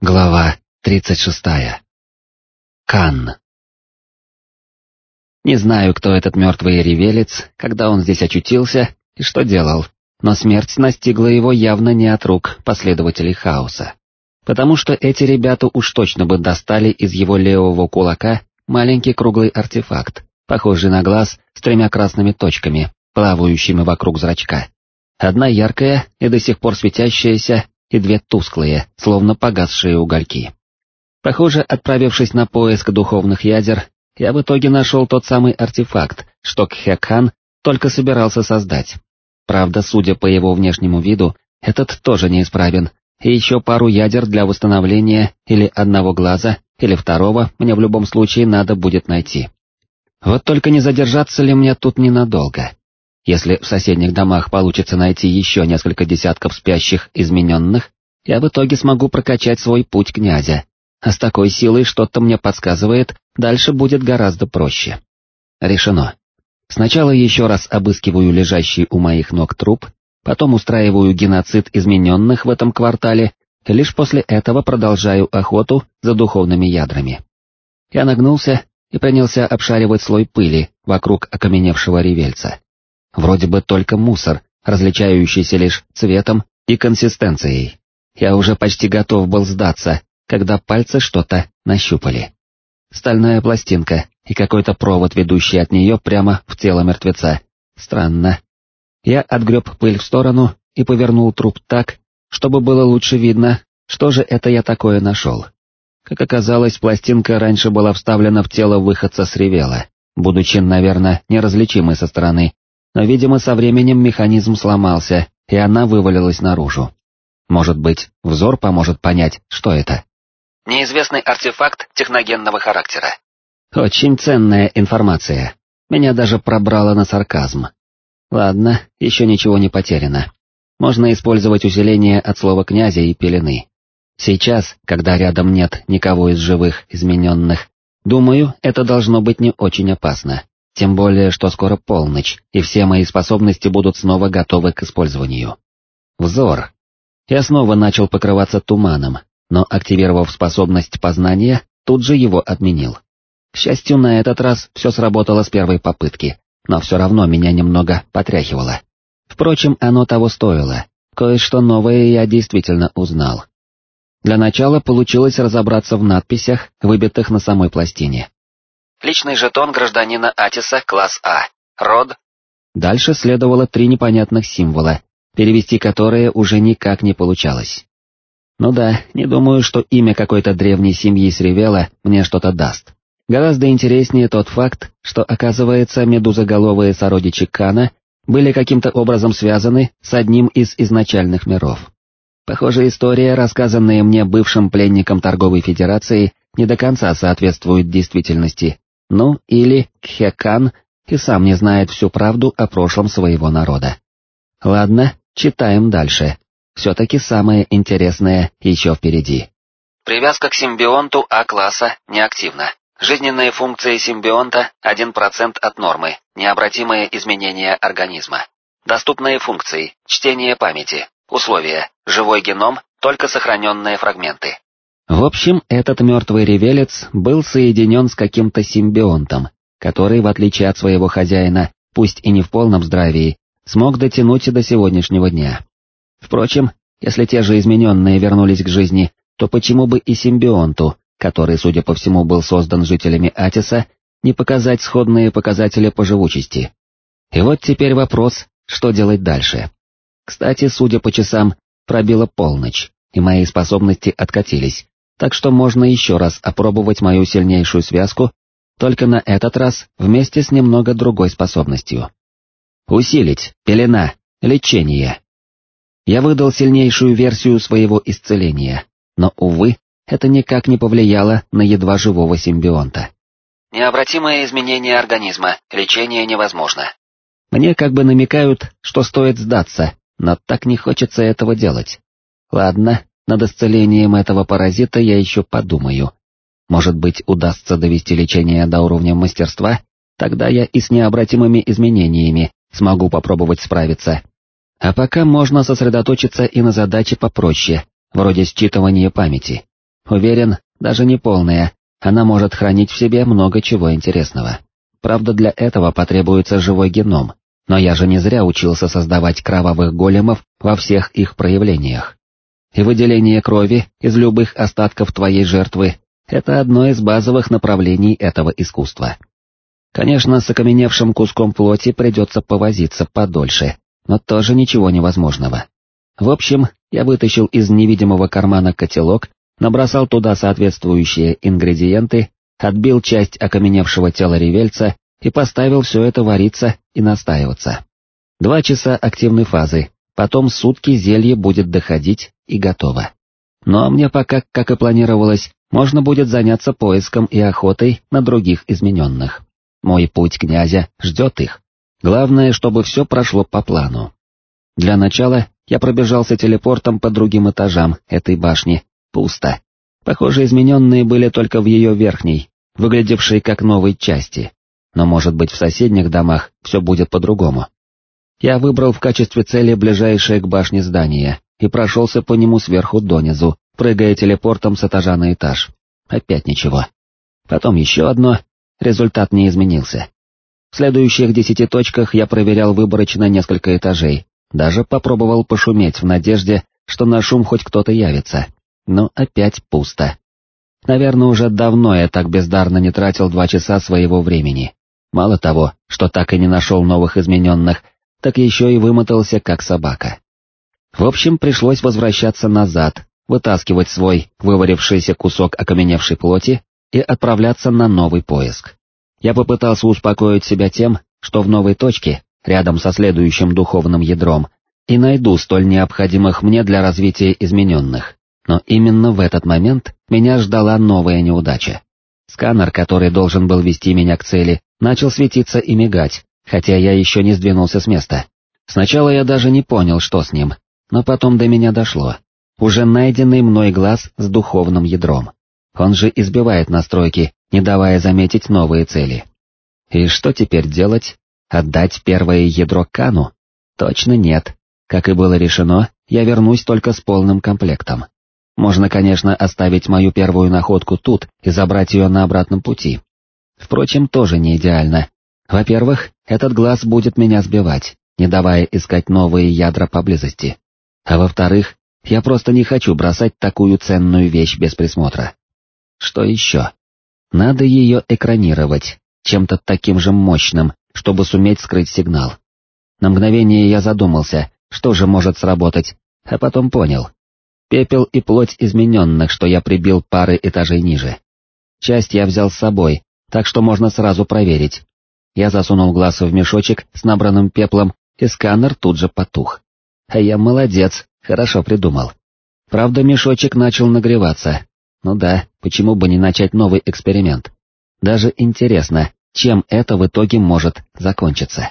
Глава 36. Кан. Не знаю, кто этот мертвый ревелец, когда он здесь очутился и что делал, но смерть настигла его явно не от рук последователей хаоса. Потому что эти ребята уж точно бы достали из его левого кулака маленький круглый артефакт, похожий на глаз с тремя красными точками, плавающими вокруг зрачка. Одна яркая и до сих пор светящаяся, и две тусклые, словно погасшие угольки. Похоже, отправившись на поиск духовных ядер, я в итоге нашел тот самый артефакт, что Кхекхан только собирался создать. Правда, судя по его внешнему виду, этот тоже неисправен, и еще пару ядер для восстановления или одного глаза, или второго мне в любом случае надо будет найти. Вот только не задержаться ли мне тут ненадолго. Если в соседних домах получится найти еще несколько десятков спящих измененных, я в итоге смогу прокачать свой путь князя, а с такой силой что-то мне подсказывает, дальше будет гораздо проще. Решено. Сначала еще раз обыскиваю лежащий у моих ног труп, потом устраиваю геноцид измененных в этом квартале, лишь после этого продолжаю охоту за духовными ядрами. Я нагнулся и принялся обшаривать слой пыли вокруг окаменевшего ревельца. Вроде бы только мусор, различающийся лишь цветом и консистенцией. Я уже почти готов был сдаться, когда пальцы что-то нащупали. Стальная пластинка и какой-то провод, ведущий от нее прямо в тело мертвеца. Странно. Я отгреб пыль в сторону и повернул труп так, чтобы было лучше видно, что же это я такое нашел. Как оказалось, пластинка раньше была вставлена в тело выходца с ревела, будучи, наверное, неразличимой со стороны, но, видимо, со временем механизм сломался, и она вывалилась наружу. Может быть, взор поможет понять, что это? Неизвестный артефакт техногенного характера. Очень ценная информация. Меня даже пробрало на сарказм. Ладно, еще ничего не потеряно. Можно использовать усиление от слова князя и пелены. Сейчас, когда рядом нет никого из живых измененных, думаю, это должно быть не очень опасно. Тем более, что скоро полночь, и все мои способности будут снова готовы к использованию. Взор. Я снова начал покрываться туманом, но, активировав способность познания, тут же его отменил. К счастью, на этот раз все сработало с первой попытки, но все равно меня немного потряхивало. Впрочем, оно того стоило, кое-что новое я действительно узнал. Для начала получилось разобраться в надписях, выбитых на самой пластине. Личный жетон гражданина Атиса, класс А. Род. Дальше следовало три непонятных символа, перевести которые уже никак не получалось. Ну да, не думаю, что имя какой-то древней семьи Сревела мне что-то даст. Гораздо интереснее тот факт, что, оказывается, медузоголовые сородичи Кана были каким-то образом связаны с одним из изначальных миров. Похоже, история, рассказанная мне бывшим пленником торговой федерации, не до конца соответствует действительности, ну, или Кхекан и сам не знает всю правду о прошлом своего народа. Ладно, читаем дальше. Все-таки самое интересное еще впереди. Привязка к симбионту А-класса неактивна. Жизненные функции симбионта 1% от нормы, необратимые изменения организма. Доступные функции, чтение памяти, условия, живой геном, только сохраненные фрагменты. В общем, этот мертвый ревелец был соединен с каким-то симбионтом, который, в отличие от своего хозяина, пусть и не в полном здравии, смог дотянуть до сегодняшнего дня. Впрочем, если те же измененные вернулись к жизни, то почему бы и симбионту, который, судя по всему, был создан жителями Атиса, не показать сходные показатели по живучести? И вот теперь вопрос, что делать дальше. Кстати, судя по часам, пробила полночь, и мои способности откатились, так что можно еще раз опробовать мою сильнейшую связку, только на этот раз вместе с немного другой способностью. Усилить, пелена, лечение. Я выдал сильнейшую версию своего исцеления, но, увы, это никак не повлияло на едва живого симбионта. Необратимые изменения организма, лечение невозможно. Мне как бы намекают, что стоит сдаться, но так не хочется этого делать. Ладно, над исцелением этого паразита я еще подумаю. Может быть, удастся довести лечение до уровня мастерства? Тогда я и с необратимыми изменениями смогу попробовать справиться. А пока можно сосредоточиться и на задаче попроще, вроде считывания памяти. Уверен, даже не полная, она может хранить в себе много чего интересного. Правда, для этого потребуется живой геном, но я же не зря учился создавать кровавых големов во всех их проявлениях. И выделение крови из любых остатков твоей жертвы — это одно из базовых направлений этого искусства. Конечно, с окаменевшим куском плоти придется повозиться подольше, но тоже ничего невозможного. В общем, я вытащил из невидимого кармана котелок, набросал туда соответствующие ингредиенты, отбил часть окаменевшего тела ревельца и поставил все это вариться и настаиваться. Два часа активной фазы, потом сутки зелье будет доходить и готово. Но мне пока, как и планировалось, можно будет заняться поиском и охотой на других измененных. Мой путь князя ждет их. Главное, чтобы все прошло по плану. Для начала я пробежался телепортом по другим этажам этой башни. Пусто. Похоже, измененные были только в ее верхней, выглядевшей как новой части. Но может быть в соседних домах все будет по-другому. Я выбрал в качестве цели ближайшее к башне здание и прошелся по нему сверху донизу, прыгая телепортом с этажа на этаж. Опять ничего. Потом еще одно, результат не изменился. В следующих десяти точках я проверял выборочно несколько этажей, даже попробовал пошуметь в надежде, что на шум хоть кто-то явится, но опять пусто. Наверное, уже давно я так бездарно не тратил два часа своего времени. Мало того, что так и не нашел новых измененных, так еще и вымотался как собака. В общем, пришлось возвращаться назад, вытаскивать свой выварившийся кусок окаменевшей плоти и отправляться на новый поиск. Я попытался успокоить себя тем, что в новой точке, рядом со следующим духовным ядром, и найду столь необходимых мне для развития измененных. Но именно в этот момент меня ждала новая неудача. Сканер, который должен был вести меня к цели, начал светиться и мигать, хотя я еще не сдвинулся с места. Сначала я даже не понял, что с ним, но потом до меня дошло. Уже найденный мной глаз с духовным ядром. Он же избивает настройки, не давая заметить новые цели. И что теперь делать? Отдать первое ядро Кану? Точно нет. Как и было решено, я вернусь только с полным комплектом. Можно, конечно, оставить мою первую находку тут и забрать ее на обратном пути. Впрочем, тоже не идеально. Во-первых, этот глаз будет меня сбивать, не давая искать новые ядра поблизости. А во-вторых, я просто не хочу бросать такую ценную вещь без присмотра. Что еще? Надо ее экранировать, чем-то таким же мощным, чтобы суметь скрыть сигнал. На мгновение я задумался, что же может сработать, а потом понял. Пепел и плоть измененных, что я прибил пары этажей ниже. Часть я взял с собой, так что можно сразу проверить. Я засунул глаз в мешочек с набранным пеплом, и сканер тут же потух. А я молодец, хорошо придумал. Правда, мешочек начал нагреваться, ну да, почему бы не начать новый эксперимент? Даже интересно, чем это в итоге может закончиться.